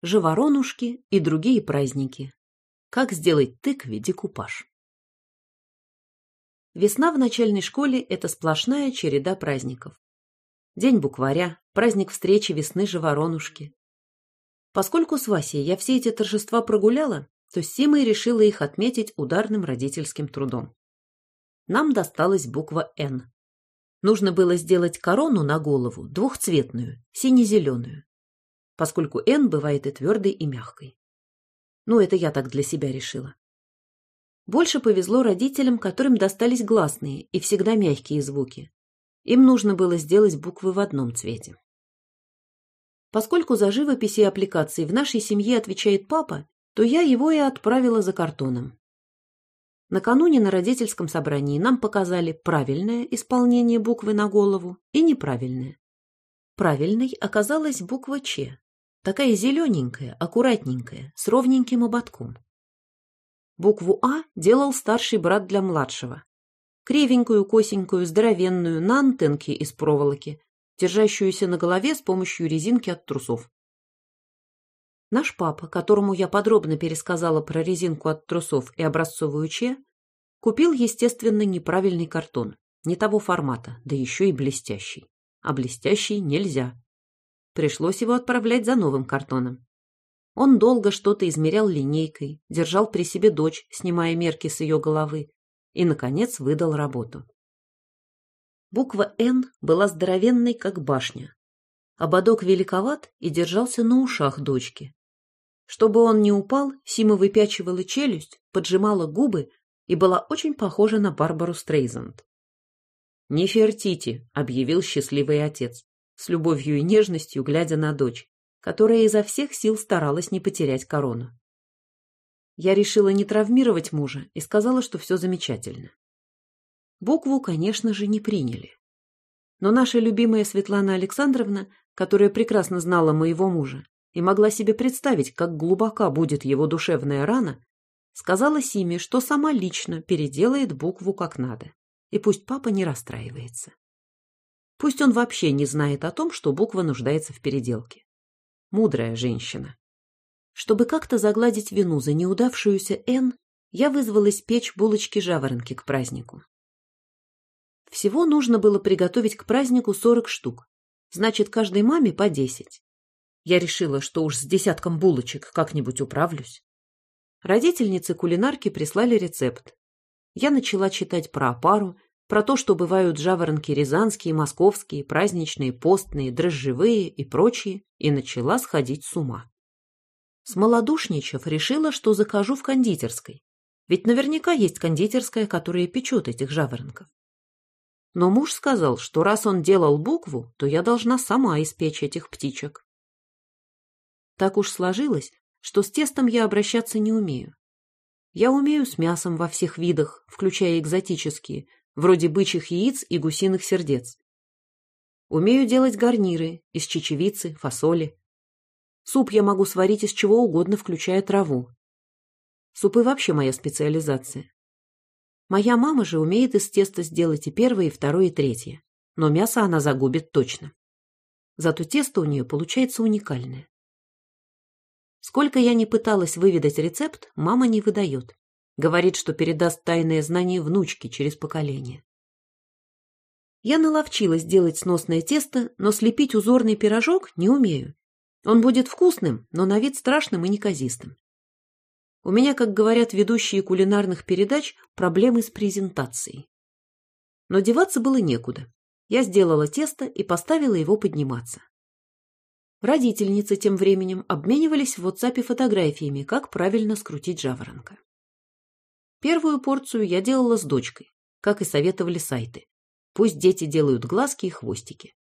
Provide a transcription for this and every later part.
живоронушки и другие праздники. Как сделать тыкве декупаж. Весна в начальной школе – это сплошная череда праздников. День букваря, праздник встречи весны живоронушки. Поскольку с Васей я все эти торжества прогуляла, то с Симой решила их отметить ударным родительским трудом. Нам досталась буква «Н». Нужно было сделать корону на голову двухцветную, сине-зеленую поскольку «Н» бывает и твердой, и мягкой. Ну, это я так для себя решила. Больше повезло родителям, которым достались гласные и всегда мягкие звуки. Им нужно было сделать буквы в одном цвете. Поскольку за живопись и аппликации в нашей семье отвечает папа, то я его и отправила за картоном. Накануне на родительском собрании нам показали правильное исполнение буквы на голову и неправильное. Правильной оказалась буква «Ч», Такая зелененькая, аккуратненькая, с ровненьким ободком. Букву «А» делал старший брат для младшего. Кривенькую, косенькую, здоровенную, на антенке из проволоки, держащуюся на голове с помощью резинки от трусов. Наш папа, которому я подробно пересказала про резинку от трусов и образцовую че, купил, естественно, неправильный картон, не того формата, да еще и блестящий. А блестящий нельзя. Пришлось его отправлять за новым картоном. Он долго что-то измерял линейкой, держал при себе дочь, снимая мерки с ее головы, и, наконец, выдал работу. Буква «Н» была здоровенной, как башня. Ободок великоват и держался на ушах дочки. Чтобы он не упал, Сима выпячивала челюсть, поджимала губы и была очень похожа на Барбару Стрейзанд. «Не фертите», — объявил счастливый отец с любовью и нежностью глядя на дочь, которая изо всех сил старалась не потерять корону. Я решила не травмировать мужа и сказала, что все замечательно. Букву, конечно же, не приняли. Но наша любимая Светлана Александровна, которая прекрасно знала моего мужа и могла себе представить, как глубока будет его душевная рана, сказала Симе, что сама лично переделает букву как надо, и пусть папа не расстраивается. Пусть он вообще не знает о том, что буква нуждается в переделке. Мудрая женщина. Чтобы как-то загладить вину за неудавшуюся «Н», я вызвалась печь булочки-жаворонки к празднику. Всего нужно было приготовить к празднику 40 штук. Значит, каждой маме по 10. Я решила, что уж с десятком булочек как-нибудь управлюсь. Родительницы кулинарки прислали рецепт. Я начала читать про опару про то, что бывают жаворонки рязанские, московские, праздничные, постные, дрожжевые и прочие, и начала сходить с ума. Смолодушничав, решила, что закажу в кондитерской, ведь наверняка есть кондитерская, которая печет этих жаворонков. Но муж сказал, что раз он делал букву, то я должна сама испечь этих птичек. Так уж сложилось, что с тестом я обращаться не умею. Я умею с мясом во всех видах, включая экзотические, вроде бычьих яиц и гусиных сердец. Умею делать гарниры из чечевицы, фасоли. Суп я могу сварить из чего угодно, включая траву. Супы вообще моя специализация. Моя мама же умеет из теста сделать и первое, и второе, и третье. Но мясо она загубит точно. Зато тесто у нее получается уникальное. Сколько я не пыталась выведать рецепт, мама не выдает. Говорит, что передаст тайное знание внучке через поколение. Я наловчилась делать сносное тесто, но слепить узорный пирожок не умею. Он будет вкусным, но на вид страшным и неказистым. У меня, как говорят ведущие кулинарных передач, проблемы с презентацией. Но деваться было некуда. Я сделала тесто и поставила его подниматься. Родительницы тем временем обменивались в WhatsApp фотографиями, как правильно скрутить жаворонка. Первую порцию я делала с дочкой, как и советовали сайты. Пусть дети делают глазки и хвостики.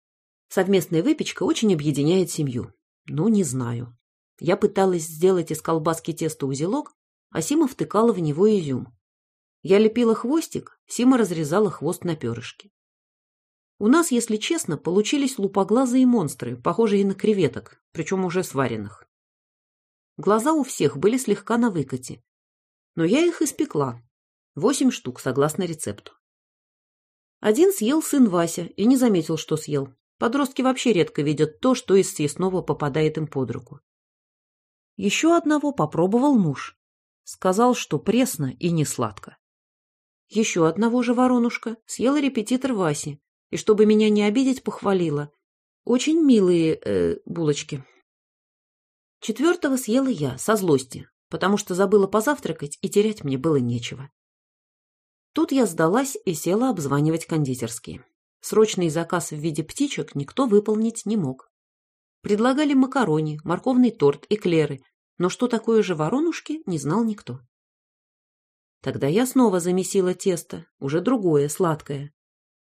Совместная выпечка очень объединяет семью. Ну, не знаю. Я пыталась сделать из колбаски тесто узелок, а Сима втыкала в него изюм. Я лепила хвостик, Сима разрезала хвост на перышки. У нас, если честно, получились лупоглазые монстры, похожие на креветок, причем уже сваренных. Глаза у всех были слегка на выкате, но я их испекла. Восемь штук, согласно рецепту. Один съел сын Вася и не заметил, что съел. Подростки вообще редко видят то, что из съестного попадает им под руку. Еще одного попробовал муж. Сказал, что пресно и не сладко. Еще одного же воронушка съела репетитор Васи, и, чтобы меня не обидеть, похвалила. Очень милые э, булочки. Четвертого съела я, со злости, потому что забыла позавтракать, и терять мне было нечего. Тут я сдалась и села обзванивать кондитерские. Срочный заказ в виде птичек никто выполнить не мог. Предлагали макарони, морковный торт, эклеры, но что такое же воронушки, не знал никто. Тогда я снова замесила тесто, уже другое, сладкое.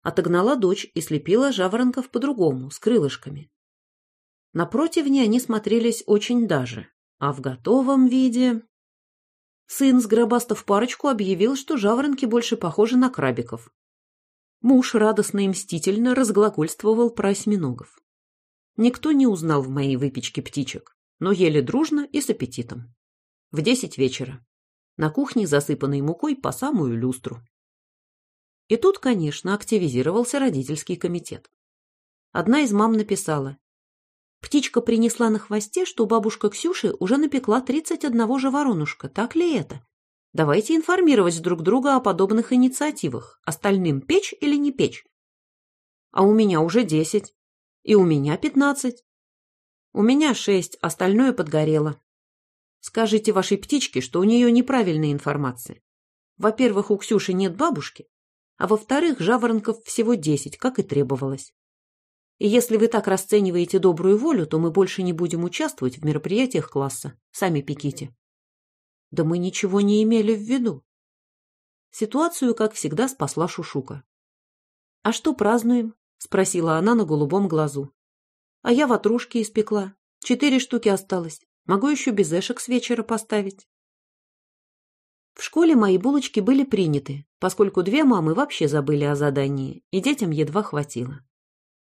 Отогнала дочь и слепила жаворонков по-другому, с крылышками. На противне они смотрелись очень даже, а в готовом виде... Сын, сгробастав парочку, объявил, что жаворонки больше похожи на крабиков. Муж радостно и мстительно разглагольствовал про осьминогов. Никто не узнал в моей выпечке птичек, но ели дружно и с аппетитом. В десять вечера. На кухне, засыпанной мукой по самую люстру. И тут, конечно, активизировался родительский комитет. Одна из мам написала Птичка принесла на хвосте, что бабушка Ксюши уже напекла 31 же воронушка. Так ли это? Давайте информировать друг друга о подобных инициативах. Остальным печь или не печь? А у меня уже 10. И у меня 15. У меня 6, остальное подгорело. Скажите вашей птичке, что у нее неправильная информация. Во-первых, у Ксюши нет бабушки, а во-вторых, жаворонков всего 10, как и требовалось. И если вы так расцениваете добрую волю, то мы больше не будем участвовать в мероприятиях класса. Сами пеките. Да мы ничего не имели в виду. Ситуацию, как всегда, спасла Шушука. «А что празднуем?» — спросила она на голубом глазу. «А я ватрушки испекла. Четыре штуки осталось. Могу еще безэшек с вечера поставить». В школе мои булочки были приняты, поскольку две мамы вообще забыли о задании, и детям едва хватило.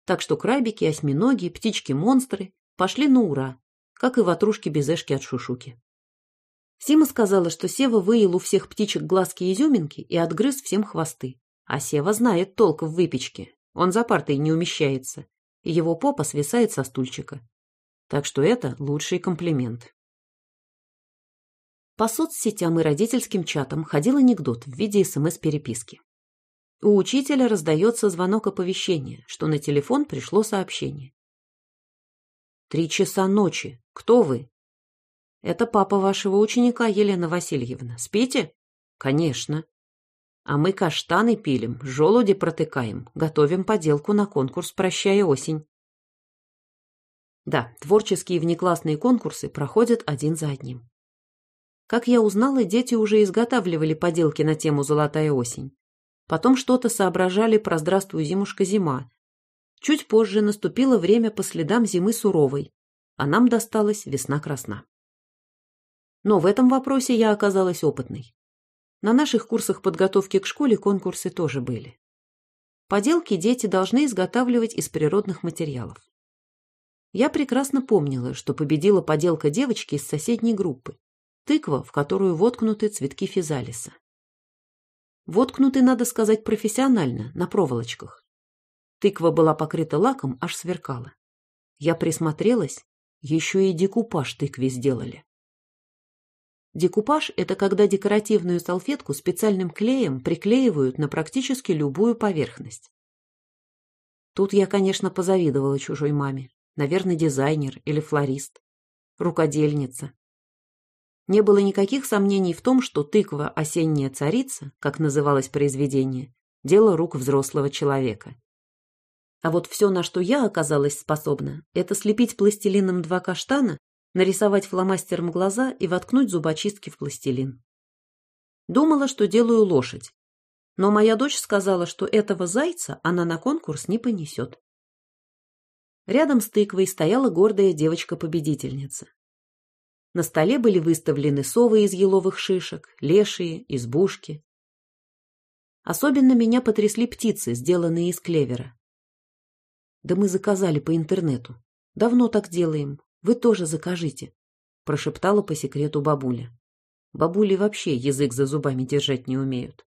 Так что крабики, осьминоги, птички-монстры пошли на ура, как и ватрушки-безешки от шушуки. Сима сказала, что Сева выел у всех птичек глазки изюминки и отгрыз всем хвосты. А Сева знает толк в выпечке. Он за партой не умещается, и его попа свисает со стульчика. Так что это лучший комплимент. По соцсетям и родительским чатам ходил анекдот в виде СМС-переписки. У учителя раздается звонок оповещения, что на телефон пришло сообщение. «Три часа ночи. Кто вы?» «Это папа вашего ученика, Елена Васильевна. Спите?» «Конечно». «А мы каштаны пилим, желуди протыкаем, готовим поделку на конкурс «Прощай осень». Да, творческие внеклассные конкурсы проходят один за одним. Как я узнала, дети уже изготавливали поделки на тему «Золотая осень». Потом что-то соображали про «Здравствуй, зимушка, зима». Чуть позже наступило время по следам зимы суровой, а нам досталась весна красна. Но в этом вопросе я оказалась опытной. На наших курсах подготовки к школе конкурсы тоже были. Поделки дети должны изготавливать из природных материалов. Я прекрасно помнила, что победила поделка девочки из соседней группы. Тыква, в которую воткнуты цветки физалиса. Воткнуты, надо сказать, профессионально, на проволочках. Тыква была покрыта лаком, аж сверкала. Я присмотрелась, еще и декупаж тыкве сделали. Декупаж – это когда декоративную салфетку специальным клеем приклеивают на практически любую поверхность. Тут я, конечно, позавидовала чужой маме. Наверное, дизайнер или флорист. Рукодельница. Не было никаких сомнений в том, что тыква «Осенняя царица», как называлось произведение, дело рук взрослого человека. А вот все, на что я оказалась способна, это слепить пластилином два каштана, нарисовать фломастером глаза и воткнуть зубочистки в пластилин. Думала, что делаю лошадь. Но моя дочь сказала, что этого зайца она на конкурс не понесет. Рядом с тыквой стояла гордая девочка-победительница. На столе были выставлены совы из еловых шишек, лешие, избушки. Особенно меня потрясли птицы, сделанные из клевера. Да мы заказали по интернету. Давно так делаем. Вы тоже закажите, прошептала по секрету бабуля. Бабули вообще язык за зубами держать не умеют.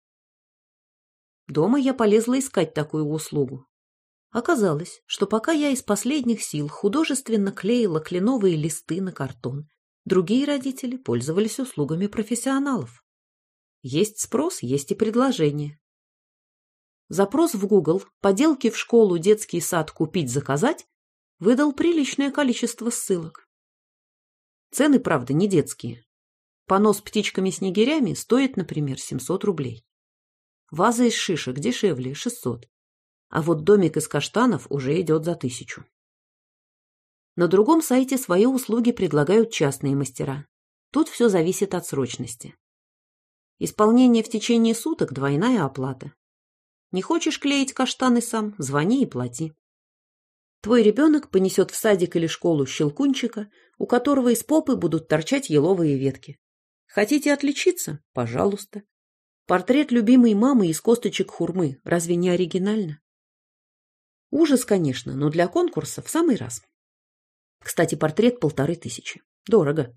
Дома я полезла искать такую услугу. Оказалось, что пока я из последних сил художественно клеила кленовые листы на картон Другие родители пользовались услугами профессионалов. Есть спрос, есть и предложение. Запрос в Google «Поделки в школу, детский сад купить, заказать» выдал приличное количество ссылок. Цены, правда, не детские. Понос птичками-снегирями стоит, например, 700 рублей. Ваза из шишек дешевле – 600. А вот домик из каштанов уже идет за тысячу. На другом сайте свои услуги предлагают частные мастера. Тут все зависит от срочности. Исполнение в течение суток – двойная оплата. Не хочешь клеить каштаны сам – звони и плати. Твой ребенок понесет в садик или школу щелкунчика, у которого из попы будут торчать еловые ветки. Хотите отличиться? Пожалуйста. Портрет любимой мамы из косточек хурмы. Разве не оригинально? Ужас, конечно, но для конкурса в самый раз. Кстати, портрет полторы тысячи. Дорого.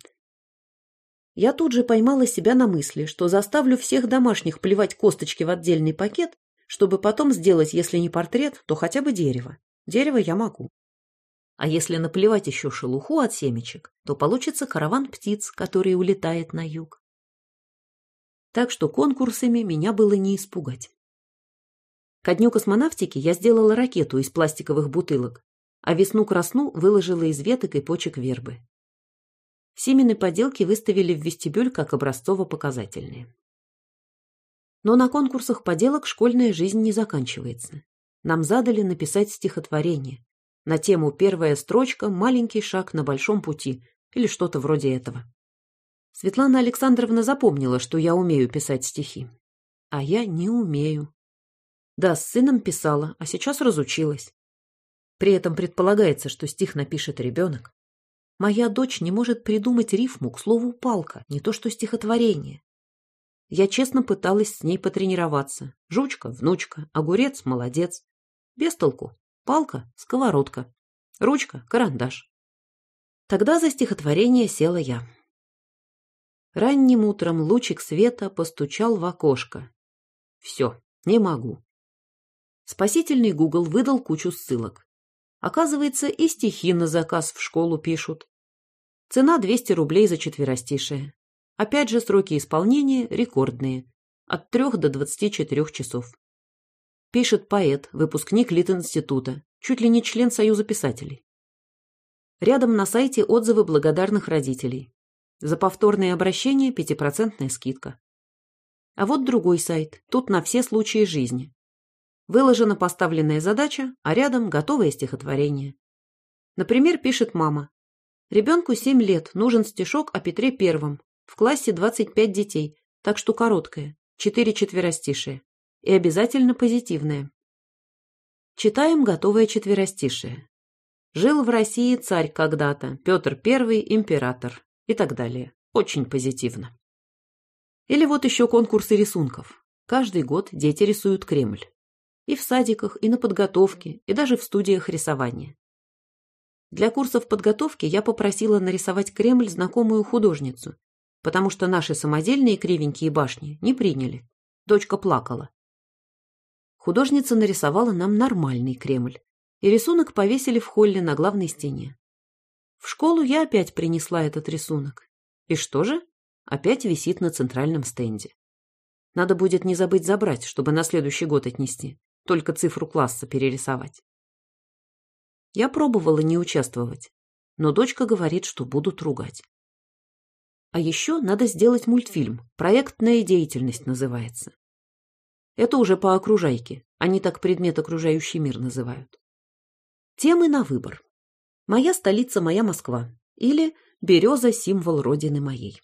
Я тут же поймала себя на мысли, что заставлю всех домашних плевать косточки в отдельный пакет, чтобы потом сделать, если не портрет, то хотя бы дерево. Дерево я могу. А если наплевать еще шелуху от семечек, то получится караван птиц, который улетает на юг. Так что конкурсами меня было не испугать. Ко дню космонавтики я сделала ракету из пластиковых бутылок, а весну-красну выложила из веток и почек вербы. Семены поделки выставили в вестибюль как образцово-показательные. Но на конкурсах поделок школьная жизнь не заканчивается нам задали написать стихотворение на тему «Первая строчка. Маленький шаг на большом пути» или что-то вроде этого. Светлана Александровна запомнила, что я умею писать стихи. А я не умею. Да, с сыном писала, а сейчас разучилась. При этом предполагается, что стих напишет ребенок. Моя дочь не может придумать рифму к слову «палка», не то что стихотворение. Я честно пыталась с ней потренироваться. Жучка, внучка, огурец, молодец. Без толку. Палка, сковородка. Ручка, карандаш. Тогда за стихотворение села я. Ранним утром лучик света постучал в окошко. Все, не могу. Спасительный Гугл выдал кучу ссылок. Оказывается, и стихи на заказ в школу пишут. Цена 200 рублей за четверостишее. Опять же, сроки исполнения рекордные – от 3 до 24 часов. Пишет поэт, выпускник Литинститута, чуть ли не член Союза писателей. Рядом на сайте отзывы благодарных родителей. За повторные обращения пятипроцентная скидка. А вот другой сайт, тут на все случаи жизни. Выложена поставленная задача, а рядом готовое стихотворение. Например, пишет мама. Ребенку 7 лет, нужен стишок о Петре Первом, в классе 25 детей, так что короткое, 4 четверостишие. И обязательно позитивное. Читаем готовое четверостишее. Жил в России царь когда-то, Петр I, император и так далее. Очень позитивно. Или вот еще конкурсы рисунков. Каждый год дети рисуют Кремль. И в садиках, и на подготовке, и даже в студиях рисования. Для курсов подготовки я попросила нарисовать Кремль знакомую художницу, потому что наши самодельные кривенькие башни не приняли. Дочка плакала. Художница нарисовала нам нормальный Кремль, и рисунок повесили в холле на главной стене. В школу я опять принесла этот рисунок. И что же? Опять висит на центральном стенде. Надо будет не забыть забрать, чтобы на следующий год отнести, только цифру класса перерисовать. Я пробовала не участвовать, но дочка говорит, что будут ругать. А еще надо сделать мультфильм. Проектная деятельность называется. Это уже по окружайке. Они так предмет окружающий мир называют. Темы на выбор. Моя столица, моя Москва. Или береза – символ родины моей.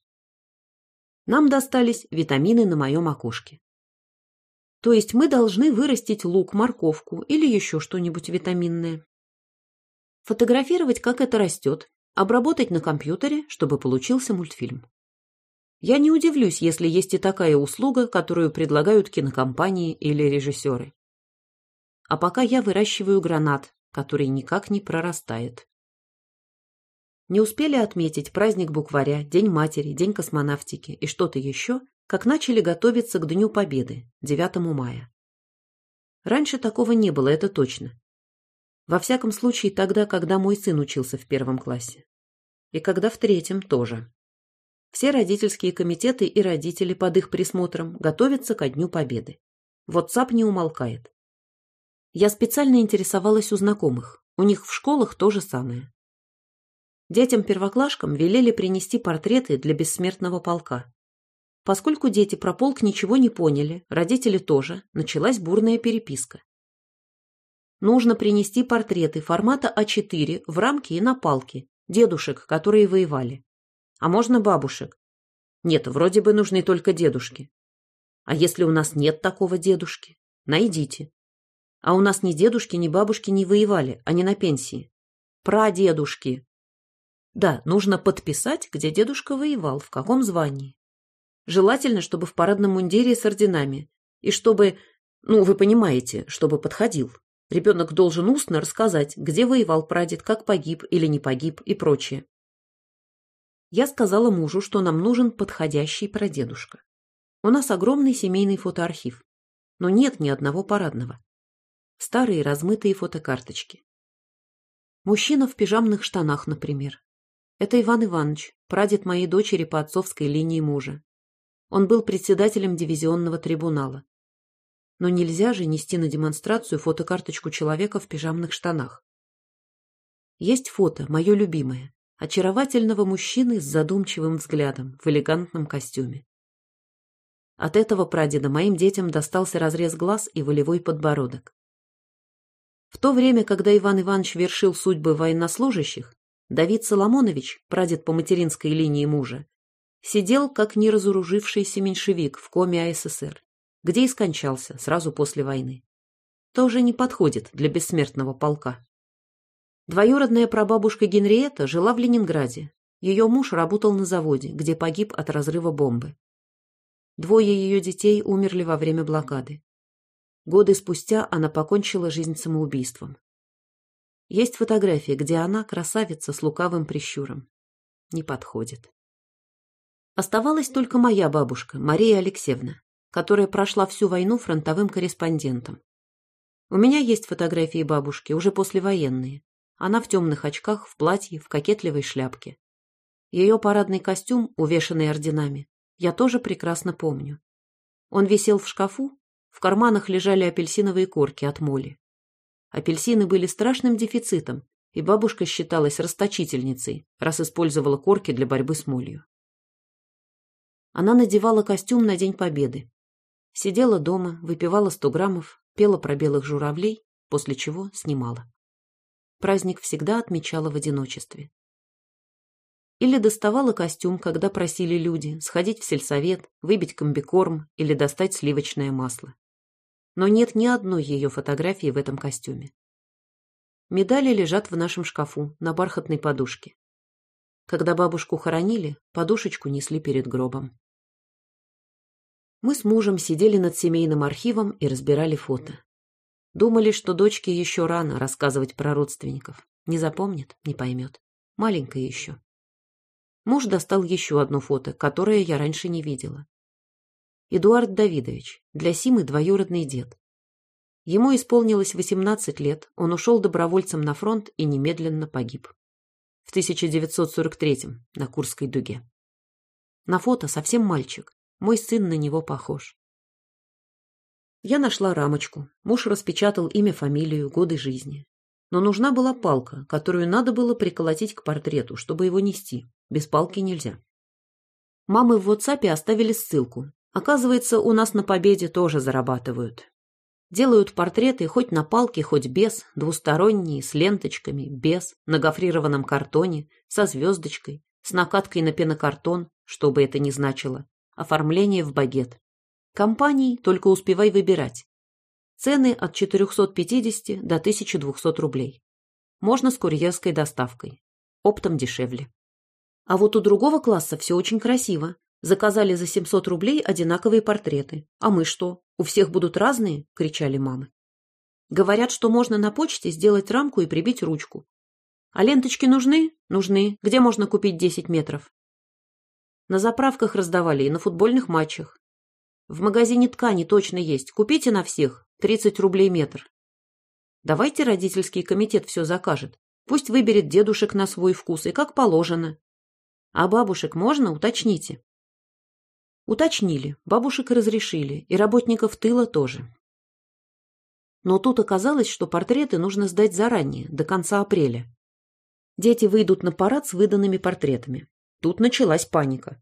Нам достались витамины на моем окошке. То есть мы должны вырастить лук, морковку или еще что-нибудь витаминное. Фотографировать, как это растет, обработать на компьютере, чтобы получился мультфильм. Я не удивлюсь, если есть и такая услуга, которую предлагают кинокомпании или режиссеры. А пока я выращиваю гранат, который никак не прорастает. Не успели отметить праздник букваря, День матери, День космонавтики и что-то еще, как начали готовиться к Дню Победы, 9 мая. Раньше такого не было, это точно. Во всяком случае, тогда, когда мой сын учился в первом классе. И когда в третьем тоже. Все родительские комитеты и родители под их присмотром готовятся ко Дню Победы. WhatsApp не умолкает. Я специально интересовалась у знакомых. У них в школах то же самое. Детям-первоклашкам велели принести портреты для бессмертного полка. Поскольку дети про полк ничего не поняли, родители тоже, началась бурная переписка. Нужно принести портреты формата А4 в рамке и на палке, дедушек, которые воевали. А можно бабушек? Нет, вроде бы нужны только дедушки. А если у нас нет такого дедушки? Найдите. А у нас ни дедушки, ни бабушки не воевали, они на пенсии. Прадедушки. Да, нужно подписать, где дедушка воевал, в каком звании. Желательно, чтобы в парадном мундире с орденами. И чтобы, ну, вы понимаете, чтобы подходил. Ребенок должен устно рассказать, где воевал прадед, как погиб или не погиб и прочее. Я сказала мужу, что нам нужен подходящий прадедушка. У нас огромный семейный фотоархив, но нет ни одного парадного. Старые размытые фотокарточки. Мужчина в пижамных штанах, например. Это Иван Иванович, прадед моей дочери по отцовской линии мужа. Он был председателем дивизионного трибунала. Но нельзя же нести на демонстрацию фотокарточку человека в пижамных штанах. Есть фото, мое любимое, очаровательного мужчины с задумчивым взглядом в элегантном костюме. От этого прадеда моим детям достался разрез глаз и волевой подбородок. В то время, когда Иван Иванович вершил судьбы военнослужащих, Давид Соломонович, прадед по материнской линии мужа, сидел как неразоружившийся меньшевик в коме АССР, где и скончался сразу после войны. Тоже не подходит для бессмертного полка. Двоюродная прабабушка Генриетта жила в Ленинграде. Ее муж работал на заводе, где погиб от разрыва бомбы. Двое ее детей умерли во время блокады. Годы спустя она покончила жизнь самоубийством. Есть фотография, где она красавица с лукавым прищуром. Не подходит. Оставалась только моя бабушка, Мария Алексеевна, которая прошла всю войну фронтовым корреспондентом. У меня есть фотографии бабушки, уже послевоенные. Она в темных очках, в платье, в кокетливой шляпке. Ее парадный костюм, увешанный орденами, я тоже прекрасно помню. Он висел в шкафу, в карманах лежали апельсиновые корки от моли. Апельсины были страшным дефицитом, и бабушка считалась расточительницей, раз использовала корки для борьбы с молью. Она надевала костюм на День Победы. Сидела дома, выпивала сто граммов, пела про белых журавлей, после чего снимала. Праздник всегда отмечала в одиночестве. Или доставала костюм, когда просили люди сходить в сельсовет, выбить комбикорм или достать сливочное масло. Но нет ни одной ее фотографии в этом костюме. Медали лежат в нашем шкафу на бархатной подушке. Когда бабушку хоронили, подушечку несли перед гробом. Мы с мужем сидели над семейным архивом и разбирали фото. Думали, что дочке еще рано рассказывать про родственников. Не запомнит, не поймет. Маленькая еще. Муж достал еще одно фото, которое я раньше не видела. Эдуард Давидович, для Симы двоюродный дед. Ему исполнилось 18 лет, он ушел добровольцем на фронт и немедленно погиб. В 1943 на Курской дуге. На фото совсем мальчик, мой сын на него похож. Я нашла рамочку. Муж распечатал имя, фамилию, годы жизни. Но нужна была палка, которую надо было приколотить к портрету, чтобы его нести. Без палки нельзя. Мамы в WhatsApp оставили ссылку. Оказывается, у нас на Победе тоже зарабатывают. Делают портреты хоть на палке, хоть без, двусторонние, с ленточками, без, на гофрированном картоне, со звездочкой, с накаткой на пенокартон, что бы это ни значило, Оформление в багет. Компаний только успевай выбирать. Цены от 450 до 1200 рублей. Можно с курьерской доставкой. Оптом дешевле. А вот у другого класса все очень красиво. Заказали за 700 рублей одинаковые портреты. А мы что, у всех будут разные? кричали мамы. Говорят, что можно на почте сделать рамку и прибить ручку. А ленточки нужны? Нужны. Где можно купить 10 метров? На заправках раздавали и на футбольных матчах. В магазине ткани точно есть. Купите на всех. 30 рублей метр. Давайте родительский комитет все закажет. Пусть выберет дедушек на свой вкус и как положено. А бабушек можно, уточните. Уточнили, бабушек разрешили, и работников тыла тоже. Но тут оказалось, что портреты нужно сдать заранее, до конца апреля. Дети выйдут на парад с выданными портретами. Тут началась паника.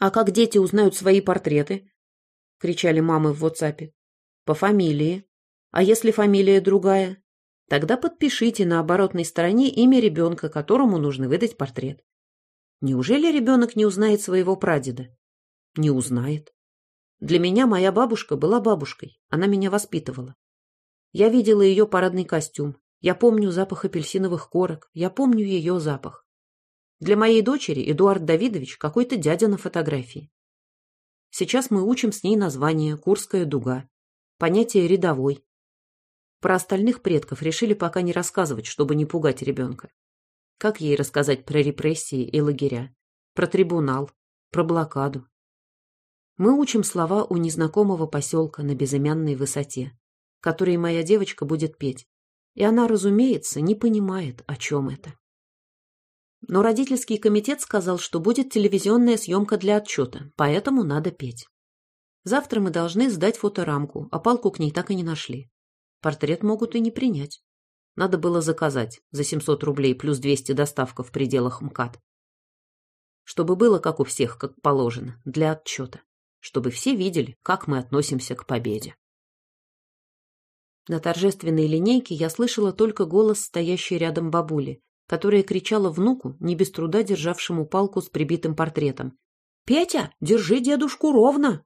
«А как дети узнают свои портреты?» — кричали мамы в WhatsApp. «По фамилии. А если фамилия другая? Тогда подпишите на оборотной стороне имя ребенка, которому нужно выдать портрет. Неужели ребенок не узнает своего прадеда? Не узнает. Для меня моя бабушка была бабушкой, она меня воспитывала. Я видела ее парадный костюм, я помню запах апельсиновых корок, я помню ее запах. Для моей дочери Эдуард Давидович какой-то дядя на фотографии. Сейчас мы учим с ней название «Курская дуга», понятие «рядовой». Про остальных предков решили пока не рассказывать, чтобы не пугать ребенка. Как ей рассказать про репрессии и лагеря, про трибунал, про блокаду? Мы учим слова у незнакомого поселка на безымянной высоте которые моя девочка будет петь. И она, разумеется, не понимает, о чем это. Но родительский комитет сказал, что будет телевизионная съемка для отчета, поэтому надо петь. Завтра мы должны сдать фоторамку, а палку к ней так и не нашли. Портрет могут и не принять. Надо было заказать за 700 рублей плюс 200 доставка в пределах МКАД. Чтобы было, как у всех, как положено, для отчета. Чтобы все видели, как мы относимся к победе. На торжественной линейке я слышала только голос стоящей рядом бабули, которая кричала внуку, не без труда державшему палку с прибитым портретом. «Петя, держи дедушку ровно!